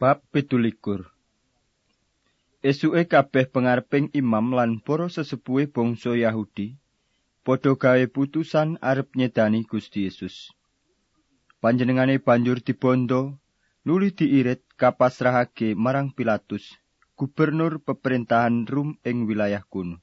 Bab pitulikur Esuke kabeh pengarping imam lan para sesepuhe bangsa Yahudi padha gawe putusan arep nyedani Gusti Yesus. Panjenengane banjur dibondo, nuli diirit kapasrahake marang Pilatus, gubernur pemerintahan Rum ing wilayah kuno.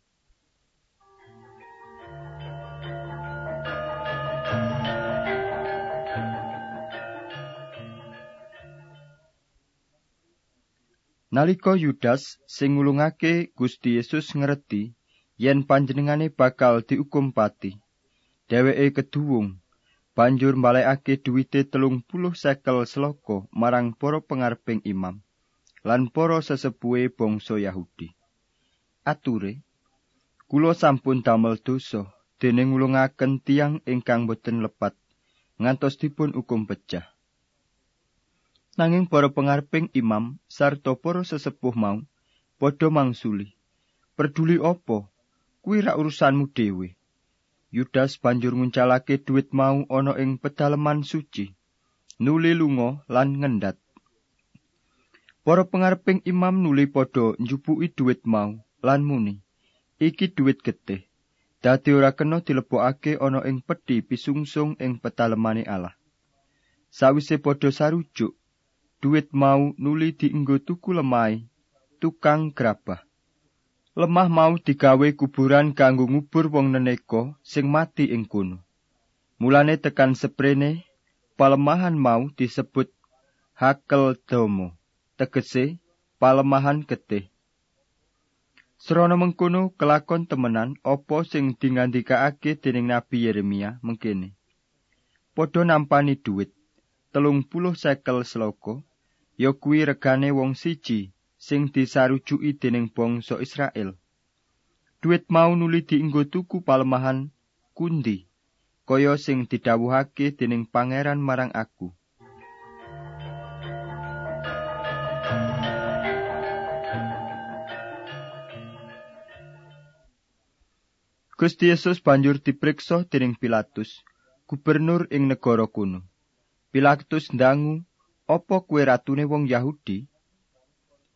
Nalika Yudas sing ngulungake Gusti Yesus ngerti yen panjenengane bakal diukum pati. Dheweke keduwung banjur mbalekake duwite telung puluh sekel seloko marang para pengarping imam lan para sesepuhe bangsa Yahudi. Ature, kula sampun damel dosa dene ngulungaken tiang ingkang boten lepat ngantos dipun hukum pecah. Nanging para pengarping imam sarta para sesepuh mau padha mangsuli. Peduli apa? Kuwi ra urusanmu dhewe. Yudas banjur nguncalake duit mau ana ing pedaleman suci. Nuli lunga lan ngendat. Para pengarping imam nuli padha njupuki duit mau lan muni, "Iki duit getih. Dadi ora kena dilebokake ana ing pedhi pisungsung ing pedalemane Allah." Sawise padha sarujuk, duit mau nuli dienggo tuku lemah tukang grabah. Lemah mau digawe kuburan kanggo ngubur wong neneka sing mati ing kono. Mulane tekan seprene palemahan mau disebut hakel domo, tegese palemahan getih. Srana mengkono kelakon temenan apa sing dingandikaake dening Nabi Yeremia mengkene. Padha nampani duit telung puluh sekel seloko, ya kuwi regane wong siji sing disarujuki dening bangsa Israel. Duit mau nuli dienggo tuku palemahan kundi, kaya sing didhawuhake dening pangeran marang aku. Gusti Yesus banjur dipriksa dening Pilatus, gubernur ing negara kuno. Pilatus ndangu Apa kue ratune wong Yahudi?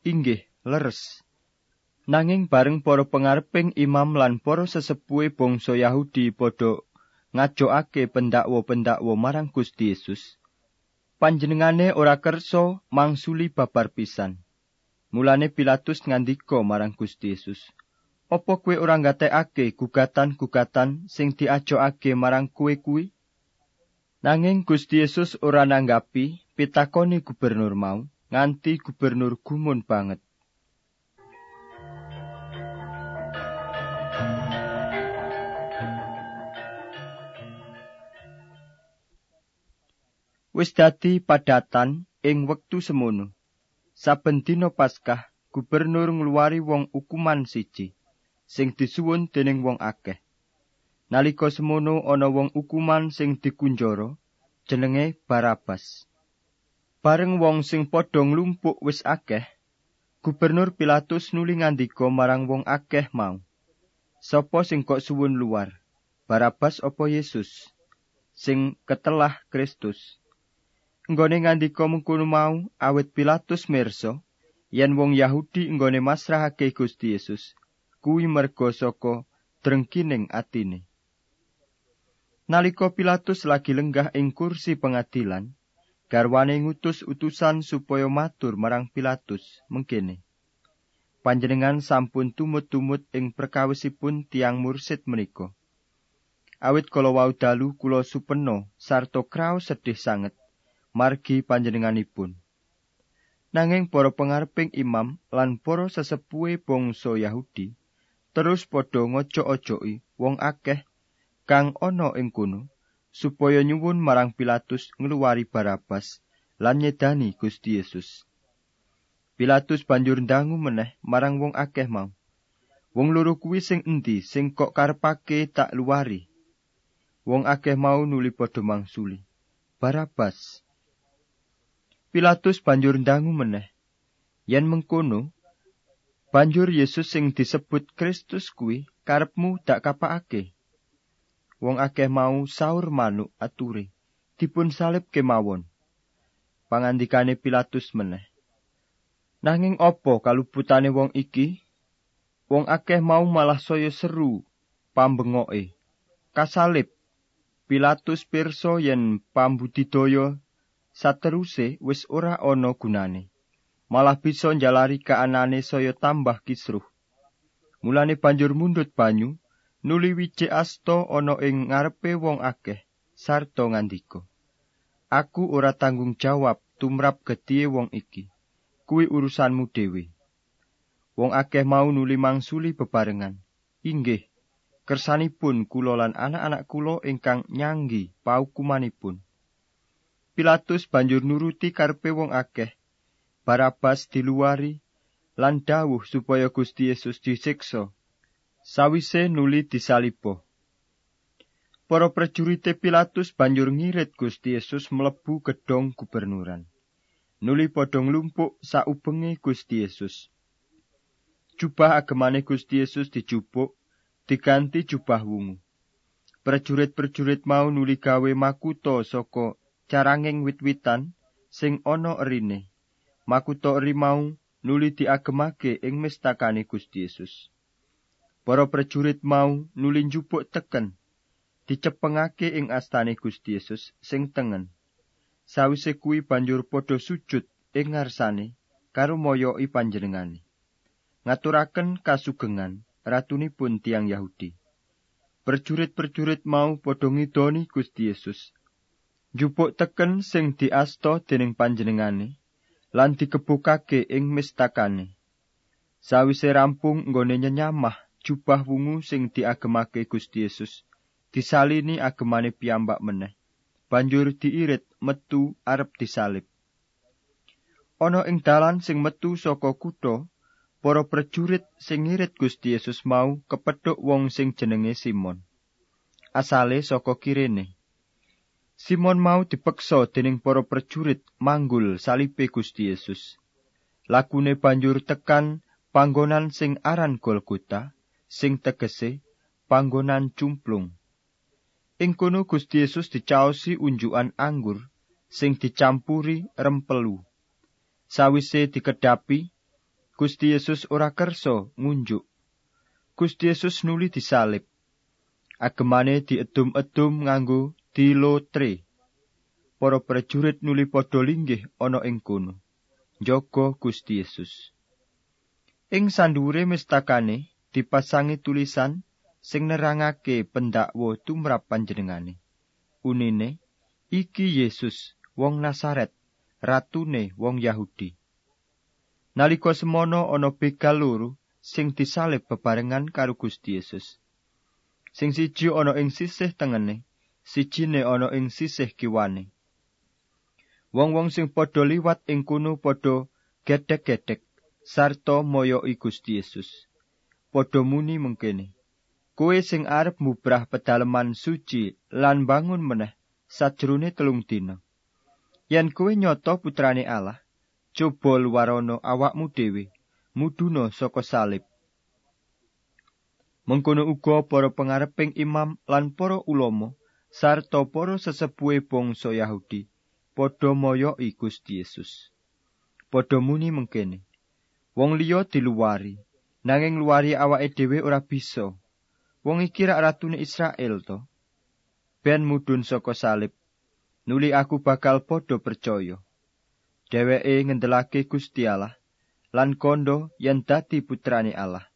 Inggih, leres. Nanging bareng para pengarping imam lan para sesepuhe bangsa Yahudi padha ngajokake pendakwa-pendakwa marang Gusti Yesus. Panjenengane ora kersa mangsuli babar pisan. Mulane Pilatus ngandika marang Gusti Yesus, "Apa kue ora ngatekake gugatan-gugatan sing diajokake marang kue kuwi?" Nanging Gusti Yesus ora nanggapi pitakoni gubernur mau nganti gubernur gumun banget. Wis dadi padatan ing wektu semono. Saben dina Paskah, gubernur ngluwari wong ukuman siji sing disuwun dening wong akeh. Nalika semono ana wong ukuman sing dikunjara jenenge Barabas. Bareng wong sing padha nglumpuk wis akeh, Gubernur Pilatus nuli ngandika marang wong akeh mau. Sopo sing kok suwun luar? Barabas apa Yesus? Sing ketelah Kristus. Nggone ngandika mengkono mau awit Pilatus mirsa yen wong Yahudi nggone masrahake Gusti Yesus kuwi merga saka drengkining atine. Nalika Pilatus lagi lenggah ing kursi pengadilan, garwane ngutus utusan supaya matur marang Pilatus mengkene. Panjenengan sampun tumut-tumut ing perkawisipun tiang mursid menika. Awit kala wau dalu kula supeno sarta kraos sedih sanget margi panjenenganipun. Nanging para pengarping imam lan para sesepuhe bangsa Yahudi terus padha ngocok-ocoki wong akeh kang ana ing kono supaya nyuwun marang Pilatus ngluwari Barabas lan nyedani Gusti Yesus. Pilatus banjur ndangu meneh marang wong akeh mau. Wong loro kuwi sing endi sing kok karepake tak luwari? Wong akeh mau nuli padha mangsuli. Barabas. Pilatus banjur ndangu meneh. Yen mengkono, banjur Yesus sing disebut Kristus kuwi karepmu dak kapakake. Wong akeh mau saur manuk ature dipun salib kemawon pangandikane Pilatus meneh Nanging apa kaluputane wong iki? Wong akeh mau malah saya seru pambengoke. Kasalib Pilatus pirsa yen pambudidaya sateruse wis ora ana gunane. Malah bisa njalari kaanane saya tambah kisruh. Mulane banjur mundut banyu, nuli wiji asta ana ing ngarepe wong akeh sarta ngandika. Aku ora tanggung jawab tumrap gedhe wong iki. Kuwi urusanmu dhewe. Wong akeh mau nuli mangsuli bebarengan. Inggih, kersanipun kula lan anak-anak kula ingkang nyanggi paukumanipun. Pilatus banjur nuruti karepe wong akeh. Barabas diluari lan dawuh supaya Gusti Yesus disiksa. Sawise nuli disalipo. Para prajurite Pilatus banjur ngirit Gusti Yesus mlebu gedhong gubernuran. Nuli padha nglumpuk saubenge Gusti Yesus. Jubah agemane Gusti Yesus dijupuk diganti jubah wungu. Prajurit-prajurit mau nuli gawe makuta saka caranging wit-witan sing ana erine. Makuta eri mau nuli diagemake ing mestakane Gusti Yesus. Para prajurit mau nuli njupuk teken dicepengake ing astane Gusti Yesus sing tengen. Sawise kuwi banjur padha sujud ing ngarsane karo moyoki panjenengane. Ngaturaken kasugengan ratunipun tiang Yahudi. Perjurit-perjurit mau padha ngidoni Gusti Yesus. Njupuk teken sing diasta dening panjenengane lan dikebukake ing mistakane. Sawise rampung nggone nyenyamah jubah wungu sing diagemake Gusti Yesus. disalini agemane piyambak meneh. Banjur diirit metu arep disalib. Ana ing dalan sing metu saka kutha para prajurit sing ngirit Gusti Yesus mau kepethuk wong sing jenenge Simon. Asale saka kirene. Simon mau dipeksa dening para prajurit manggul salibe Gusti Yesus. Lakune banjur tekan panggonan sing aran Golgota sing tegese panggonan cumplung Ing kono Gusti Yesus dicaosi unjukan anggur sing dicampuri rempelu. Sawise dikedhapi, Gusti Yesus ora kersa ngunjuk. Gusti Yesus nuli disalib. Agemane diedum-edum nganggo dilotre. Para prajurit nuli padha linggih ana ing kono. Njaga Gusti Yesus. Ing sandhuwure mestakane dipasangi tulisan sing nerangake pendakwa tumrap panjenengane. Unine, iki Yesus, wong Nasaret, ratune wong Yahudi. Nalika semono ana begal loro sing disalib bebarengan karo Gusti Yesus. Sing siji ana ing sisih tengene, sijine ana ing sisih kiwane. Wong-wong sing padha liwat ing kono padha gedhek-gedhek sarta moyoki Gusti Yesus. Padha muni mengkene. kowe sing arep mubrah pedaleman suci lan bangun meneh sajrone telung dina. Yen kowe nyoto putrane Allah coba luwarono awakmu dhewe muduna saka salib. Mengkono uga para pengareping imam lan para ulama sarta para sesepuhe bangsa Yahudi padha moyoki Gusti Yesus. Padha muni mengkene. Wong liya diluwari nanging luwari awake dhewe ora bisa Wong iki rak ratune Israel to. Ben mudhun saka salib. Nuli aku bakal padha percaya. Dheweke ngendelake Gusti Allah lan kondo yen dadi putrane Allah.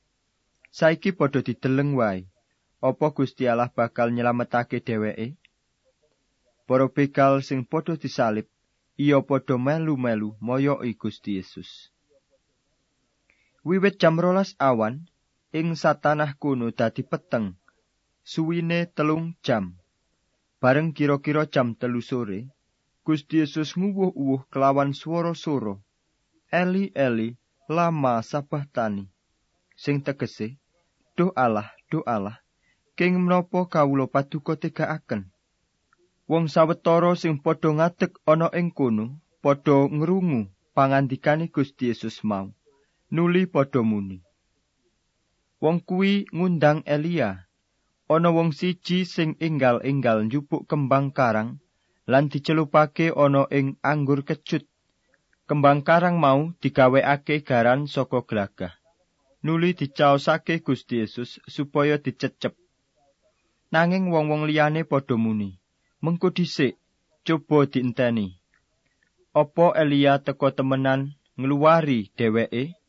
Saiki padha dideleng wae. Apa Gusti Allah bakal nyelametake dheweke? Para bekal sing padha disalib, iya padha melu-melu moyoki Gusti Yesus. Wiwit jam rolas awan, ing satanah kuno dadi peteng. Suwine telung jam. Bareng kira-kira jam telu sore Gusti Yesus nguwuh-uwuh kelawan swara soro. Eli Eli lama sabahtani sing tegese Duh Allah Duh Allah king menapa kawula paduka tegakaken Wong sawetara sing padha ngadeg ana ing kono padha ngrungu pangandikane Gusti Yesus mau nuli padha muni Wong kuwi ngundang Elia. Ana wong siji sing enggal-enggal njupuk kembang karang lan dicelupake ana ing anggur kecut. Kembang karang mau digawekake garan saka glagah. Nuli dicaosake Gusti Yesus supaya dicecep. Nanging wong-wong liyane padha muni, "Mengko dhisik, coba dienteni." Apa Elia teko temenan ngluwari dheweke?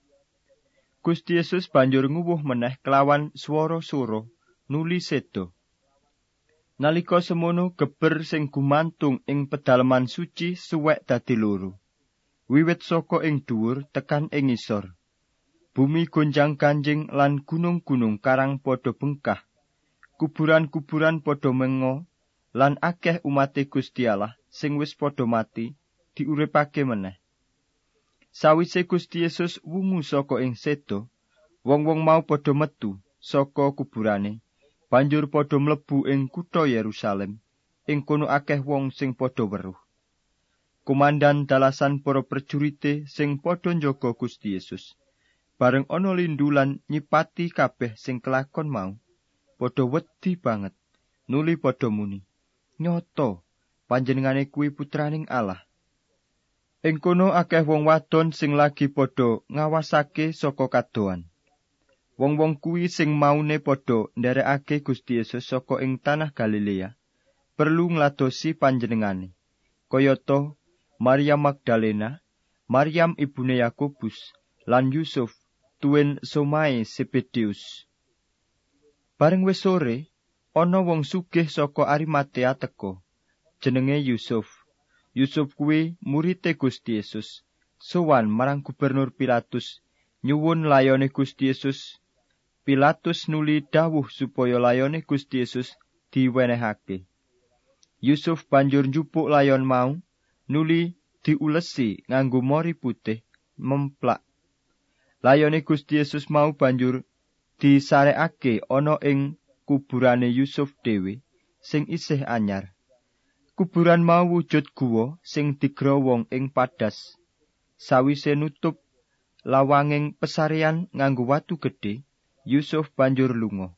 Gusti Yesus banjur nguwuh meneh kelawan swara suruh nuli sedo. Nalika semono geber sing gumantung ing pedalaman suci suwek dadi loro. Wiwit saka ing dhuwur tekan ing isor. Bumi gonjang kanjing lan gunung-gunung karang padha bengkah. Kuburan-kuburan padha mengo lan akeh umat Gusti Allah sing wis padha mati diuripake meneh. Sawise Gusti Yesus wungu saka ing sedo, wong-wong mau padha metu saka kuburane banjur padha mlebu ing kutha Yerusalem ing kono akeh wong sing padha weruh. Komandan dalasan para prejurite sing padha njaga Gusti Yesus. Bareng ana lindulan nyipati kabeh sing kelakon mau padha wedi banget nuli padha muni. Nyoto panjenengane kuwi putraning Allah ing kono akeh wong wadon sing lagi padha ngawasake saka kadoan Wong-wong kuwi sing maune padha nderekake Gusti Yesus saka ing tanah Galilea perlu ngladosi panjenengane. Kayata Maria Magdalena, Maryam ibune Yakobus, lan Yusuf, tuwin Somae Sepedeus. Bareng wis sore, ana wong sugih saka Arimatea teka, jenenge Yusuf. Yusuf kuwi murite Gusti Yesus. Sowan marang Gubernur Pilatus nyuwun layone Gusti Yesus Pilatus nuli dawuh supaya layone Gusti Yesus diwenehake. Yusuf banjur njupuk layon mau, nuli diulesi nganggo mori putih memplak. Layone Gusti Yesus mau banjur disarekake ana ing kuburane Yusuf dhewe sing isih anyar. Kuburan mau wujud guwa sing digrowong ing padas. Sawise nutup lawanging pesarian nganggo watu gedhe, Yusuf banjur lunga.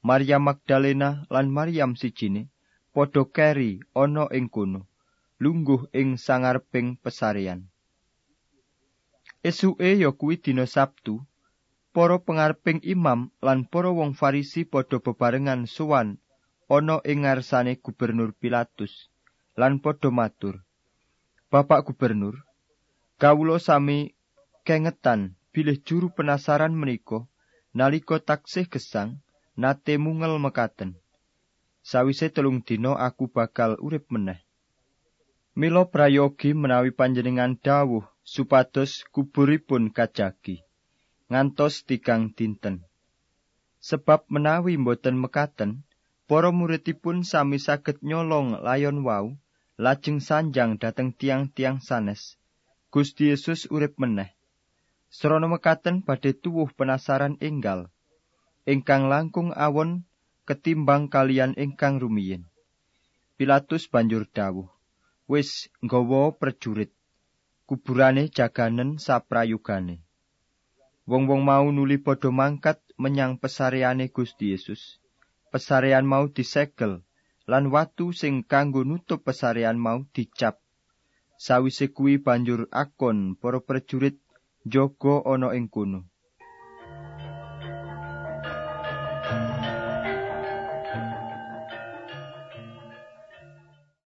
Maria Magdalena lan Maryam sijine padha keri ana ing kono, lungguh ing sangareping pesarian. Esuke ya kuwi dina Sabtu, para pengareping imam lan para wong Farisi padha bebarengan sowan ana ing ngarsane Gubernur Pilatus lan padha matur, "Bapak Gubernur, kawula sami kengetan bilih juru penasaran menika nalika taksih gesang nate mungel mekaten. Sawise telung dina aku bakal urip meneh. Milo prayogi menawi panjenengan dawuh supados kuburipun kajagi ngantos tigang dinten. Sebab menawi mboten mekaten para muridipun sami saged nyolong layon wau lajeng sanjang dateng tiang-tiang sanes Gusti Yesus urip meneh Srana mekaten badhe tuwuh penasaran enggal ingkang langkung awon ketimbang kalian ingkang rumiyin. Pilatus banjur dawuh, "Wis nggawa prajurit kuburane jaganen saprayugane." Wong-wong mau nuli padha mangkat menyang pesareane Gusti Yesus. Pesarean mau disegel lan watu sing kanggo nutup pesarean mau dicap. Sawise kuwi banjur akon para prajurit jaga ana ing kono.